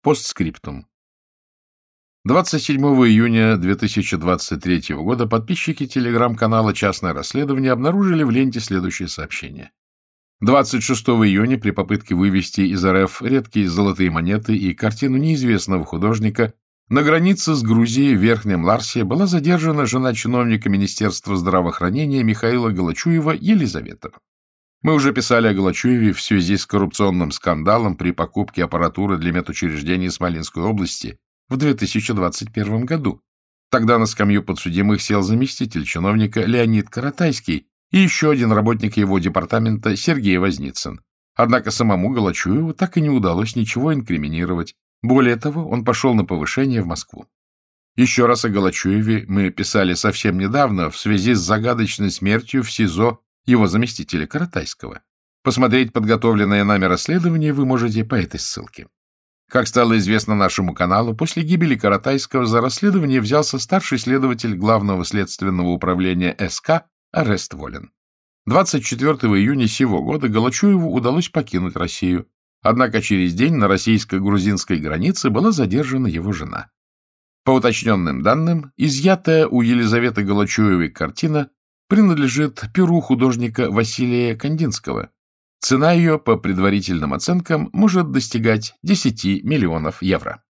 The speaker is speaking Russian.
Постскриптум. 27 июня 2023 года подписчики телеграм-канала «Частное расследование» обнаружили в ленте следующее сообщение. 26 июня при попытке вывести из РФ редкие золотые монеты и картину неизвестного художника на границе с Грузией в Верхнем Ларсе была задержана жена чиновника Министерства здравоохранения Михаила Галачуева Елизавета. Мы уже писали о Галачуеве в связи с коррупционным скандалом при покупке аппаратуры для медучреждений Смоленской области в 2021 году. Тогда на скамью подсудимых сел заместитель чиновника Леонид Каратайский и еще один работник его департамента Сергей Возницын. Однако самому Галачуеву так и не удалось ничего инкриминировать. Более того, он пошел на повышение в Москву. Еще раз о Галачуеве мы писали совсем недавно в связи с загадочной смертью в СИЗО его заместителя Каратайского. Посмотреть подготовленное нами расследование вы можете по этой ссылке. Как стало известно нашему каналу, после гибели Каратайского за расследование взялся старший следователь Главного следственного управления СК Арест Волин. 24 июня сего года Галачуеву удалось покинуть Россию, однако через день на российско-грузинской границе была задержана его жена. По уточненным данным, изъятая у Елизаветы Галачуевой картина принадлежит перу художника Василия Кандинского. Цена ее, по предварительным оценкам, может достигать 10 миллионов евро.